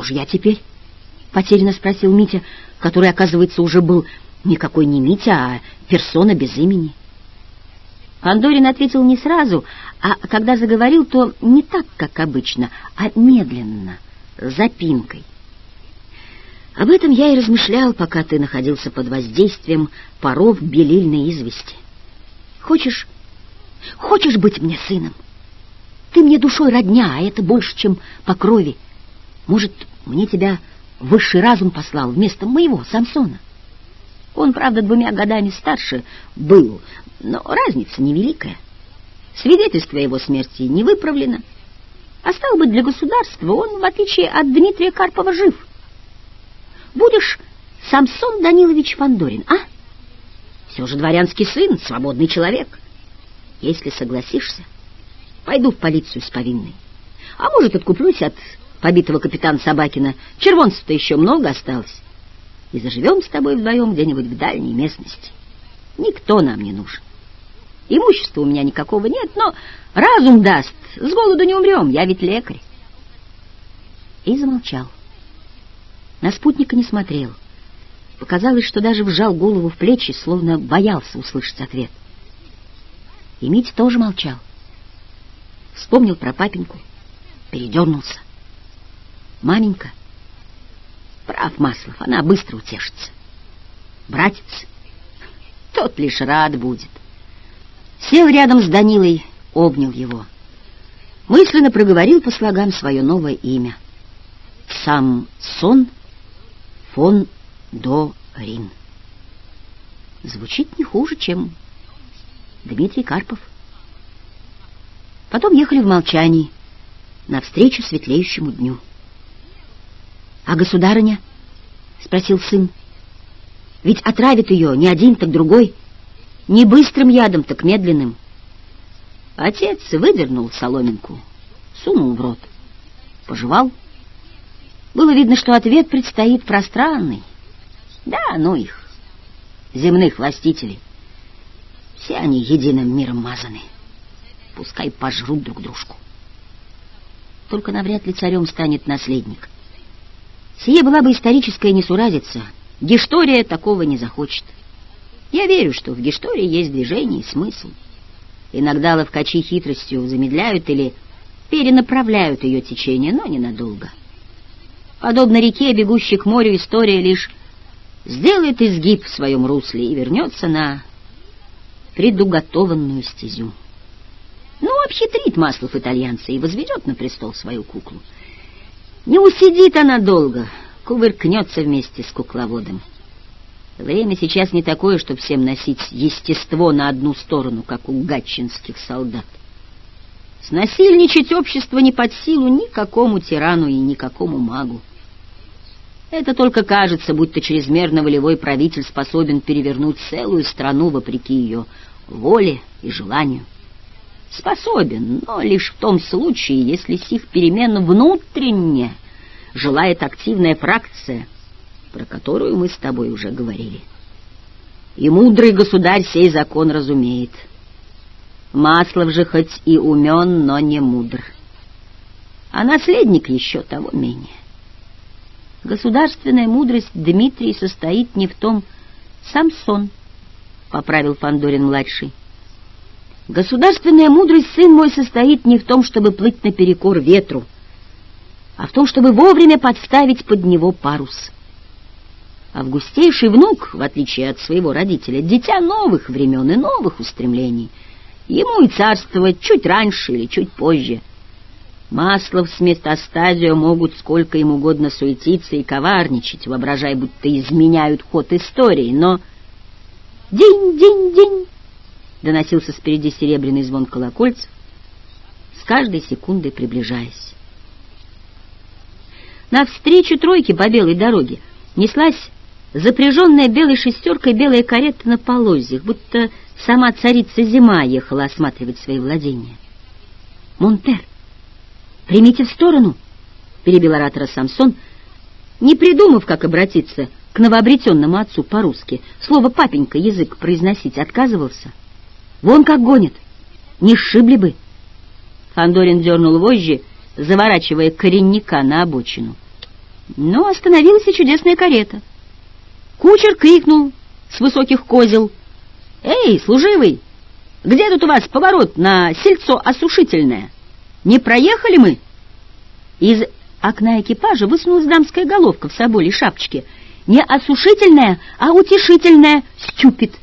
кто же я теперь? — потерянно спросил Митя, который, оказывается, уже был никакой не Митя, а персона без имени. Фандорин ответил не сразу, а когда заговорил, то не так, как обычно, а медленно, запинкой. Об этом я и размышлял, пока ты находился под воздействием паров белильной извести. Хочешь, хочешь быть мне сыном? Ты мне душой родня, а это больше, чем по крови. Может, мне тебя высший разум послал вместо моего, Самсона? Он, правда, двумя годами старше был, но разница невеликая. Свидетельство его смерти не выправлено. А стал быть, для государства он, в отличие от Дмитрия Карпова, жив. Будешь Самсон Данилович Фандорин, а? Все же дворянский сын, свободный человек. Если согласишься, пойду в полицию с повинной. А может, откуплюсь от побитого капитана Собакина. Червонцев-то еще много осталось. И заживем с тобой вдвоем где-нибудь в дальней местности. Никто нам не нужен. Имущества у меня никакого нет, но разум даст. С голоду не умрем, я ведь лекарь. И замолчал. На спутника не смотрел. Показалось, что даже вжал голову в плечи, словно боялся услышать ответ. И Митя тоже молчал. Вспомнил про папеньку, передернулся. Маменька, прав Маслов, она быстро утешится. Братец, тот лишь рад будет. Сел рядом с Данилой, обнял его. Мысленно проговорил по слогам свое новое имя. Сам сон фон до Рин. Звучит не хуже, чем Дмитрий Карпов. Потом ехали в молчании навстречу светлеющему дню. — А государыня? — спросил сын. — Ведь отравит ее не один, так другой. Не быстрым ядом, так медленным. Отец выдернул соломинку, сунул в рот, пожевал. Было видно, что ответ предстоит пространный. Да, ну их, земных властителей. Все они единым миром мазаны. Пускай пожрут друг дружку. Только навряд ли царем станет наследник. Сие была бы историческая несуразица. Гештория такого не захочет. Я верю, что в Гештории есть движение и смысл. Иногда ловкачи хитростью замедляют или перенаправляют ее течение, но ненадолго. Подобно реке, бегущей к морю, история лишь сделает изгиб в своем русле и вернется на предуготованную стезю. Ну, обхитрит Маслов итальянца и возведет на престол свою куклу. Не усидит она долго, кувыркнется вместе с кукловодом. Время сейчас не такое, чтобы всем носить естество на одну сторону, как у гатчинских солдат. Снасильничать общество не под силу никакому тирану и никакому магу. Это только кажется, будто чрезмерно волевой правитель способен перевернуть целую страну вопреки ее воле и желанию. Способен, но лишь в том случае, если сих перемен внутренне желает активная фракция, про которую мы с тобой уже говорили. И мудрый государь сей закон разумеет. Маслов же хоть и умен, но не мудр. А наследник еще того менее. Государственная мудрость Дмитрий состоит не в том... Самсон, — поправил Фандорин-младший. Государственная мудрость, сын мой, состоит не в том, чтобы плыть наперекор ветру, а в том, чтобы вовремя подставить под него парус. Августейший внук, в отличие от своего родителя, дитя новых времен и новых устремлений. Ему и царствовать чуть раньше или чуть позже — Маслов с метастазио могут сколько им угодно суетиться и коварничать, воображая, будто изменяют ход истории, но... «День-день-день!» — доносился спереди серебряный звон колокольцев, с каждой секундой приближаясь. Навстречу тройке по белой дороге неслась запряженная белой шестеркой белая карета на полозьях, будто сама царица зима ехала осматривать свои владения. «Монтер!» «Примите в сторону!» — перебил оратора Самсон, не придумав, как обратиться к новообретенному отцу по-русски. Слово «папенька» язык произносить отказывался. «Вон как гонит! Не сшибли бы!» Фандорин дернул вожжи, заворачивая коренника на обочину. Но остановилась и чудесная карета. Кучер крикнул с высоких козел. «Эй, служивый, где тут у вас поворот на сельцо осушительное? Не проехали мы?» Из окна экипажа высунулась дамская головка в соболей шапочке. «Не осушительная, а утешительная, стюпид!»